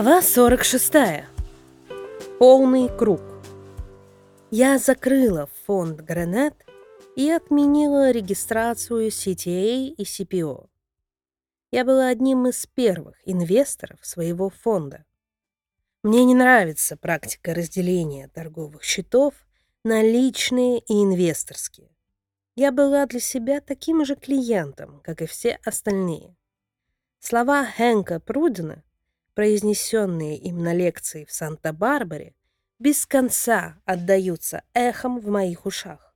Глава 46. Полный круг. Я закрыла фонд Гранет и отменила регистрацию CTA и CPO. Я была одним из первых инвесторов своего фонда. Мне не нравится практика разделения торговых счетов на личные и инвесторские. Я была для себя таким же клиентом, как и все остальные. Слова Хэнка Прудена произнесенные им на лекции в Санта-Барбаре, без конца отдаются эхом в моих ушах.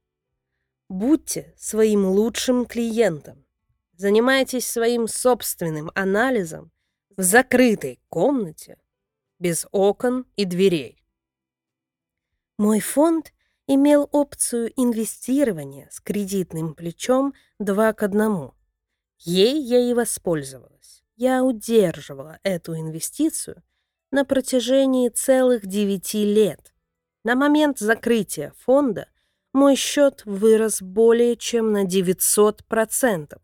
Будьте своим лучшим клиентом. Занимайтесь своим собственным анализом в закрытой комнате, без окон и дверей. Мой фонд имел опцию инвестирования с кредитным плечом 2 к 1. Ей я и воспользовалась я удерживала эту инвестицию на протяжении целых девяти лет. На момент закрытия фонда мой счет вырос более чем на 900%.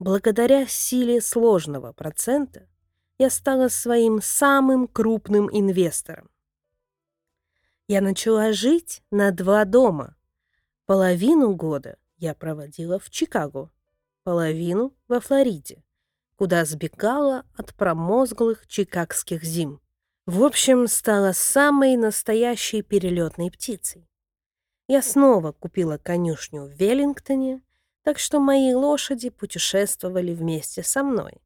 Благодаря силе сложного процента я стала своим самым крупным инвестором. Я начала жить на два дома. Половину года я проводила в Чикаго, половину во Флориде куда сбегала от промозглых чикагских зим. В общем, стала самой настоящей перелетной птицей. Я снова купила конюшню в Веллингтоне, так что мои лошади путешествовали вместе со мной.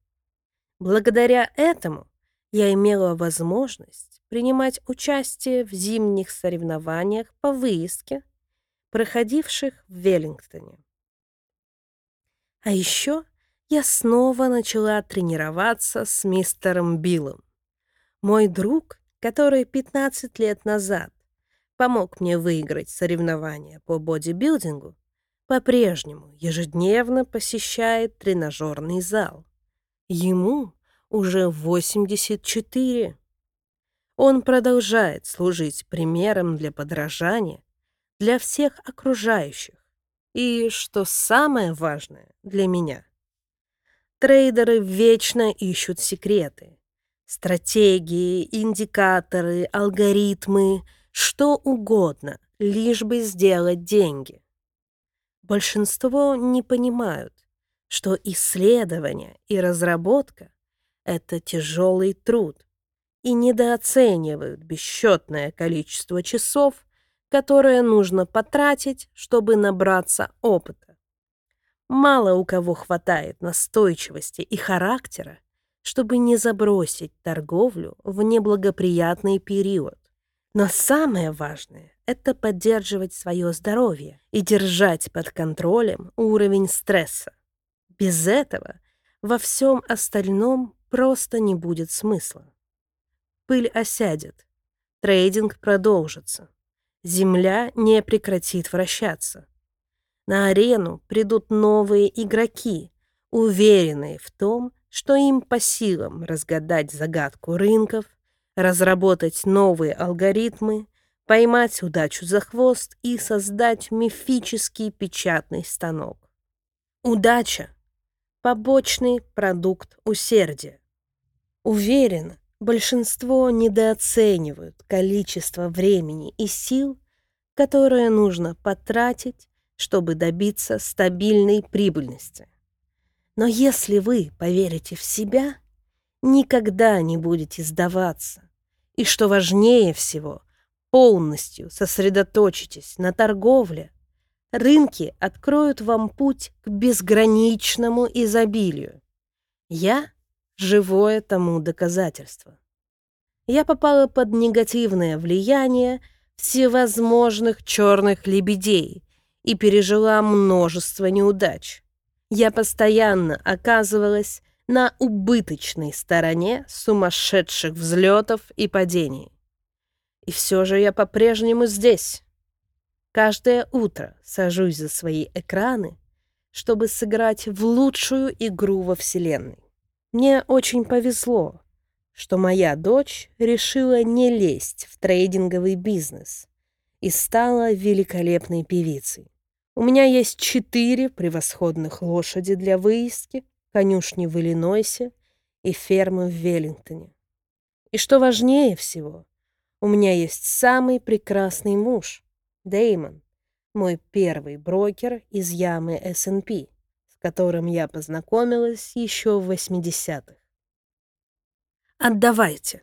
Благодаря этому я имела возможность принимать участие в зимних соревнованиях по выездке, проходивших в Веллингтоне. А еще я снова начала тренироваться с мистером Биллом. Мой друг, который 15 лет назад помог мне выиграть соревнования по бодибилдингу, по-прежнему ежедневно посещает тренажерный зал. Ему уже 84. Он продолжает служить примером для подражания для всех окружающих. И, что самое важное для меня, Трейдеры вечно ищут секреты. Стратегии, индикаторы, алгоритмы, что угодно, лишь бы сделать деньги. Большинство не понимают, что исследование и разработка — это тяжелый труд и недооценивают бесчетное количество часов, которое нужно потратить, чтобы набраться опыта. Мало у кого хватает настойчивости и характера, чтобы не забросить торговлю в неблагоприятный период. Но самое важное — это поддерживать свое здоровье и держать под контролем уровень стресса. Без этого во всем остальном просто не будет смысла. Пыль осядет, трейдинг продолжится, земля не прекратит вращаться. На арену придут новые игроки, уверенные в том, что им по силам разгадать загадку рынков, разработать новые алгоритмы, поймать удачу за хвост и создать мифический печатный станок. Удача — побочный продукт усердия. Уверен, большинство недооценивают количество времени и сил, которое нужно потратить, чтобы добиться стабильной прибыльности. Но если вы поверите в себя, никогда не будете сдаваться. И что важнее всего, полностью сосредоточитесь на торговле, рынки откроют вам путь к безграничному изобилию. Я — живое тому доказательство. Я попала под негативное влияние всевозможных черных лебедей, и пережила множество неудач. Я постоянно оказывалась на убыточной стороне сумасшедших взлетов и падений. И все же я по-прежнему здесь. Каждое утро сажусь за свои экраны, чтобы сыграть в лучшую игру во Вселенной. Мне очень повезло, что моя дочь решила не лезть в трейдинговый бизнес и стала великолепной певицей. У меня есть четыре превосходных лошади для выездки, конюшни в Иллинойсе и фермы в Веллингтоне. И что важнее всего, у меня есть самый прекрасный муж, Деймон, мой первый брокер из ямы S&P, с которым я познакомилась еще в 80-х. Отдавайте.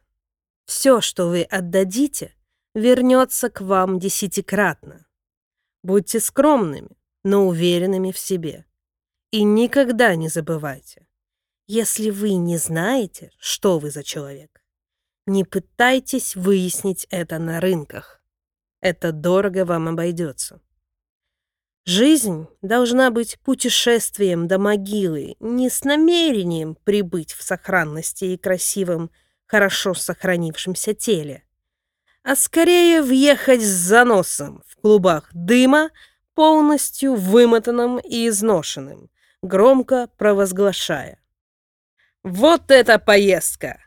Все, что вы отдадите, вернется к вам десятикратно. Будьте скромными, но уверенными в себе. И никогда не забывайте, если вы не знаете, что вы за человек, не пытайтесь выяснить это на рынках. Это дорого вам обойдется. Жизнь должна быть путешествием до могилы, не с намерением прибыть в сохранности и красивом, хорошо сохранившемся теле, а скорее въехать с заносом в клубах дыма, полностью вымотанным и изношенным, громко провозглашая. «Вот эта поездка!»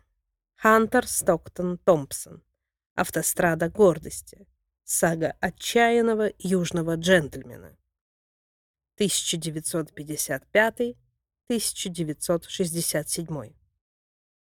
Хантер Стоктон Томпсон. Автострада гордости. Сага отчаянного южного джентльмена. 1955-1967.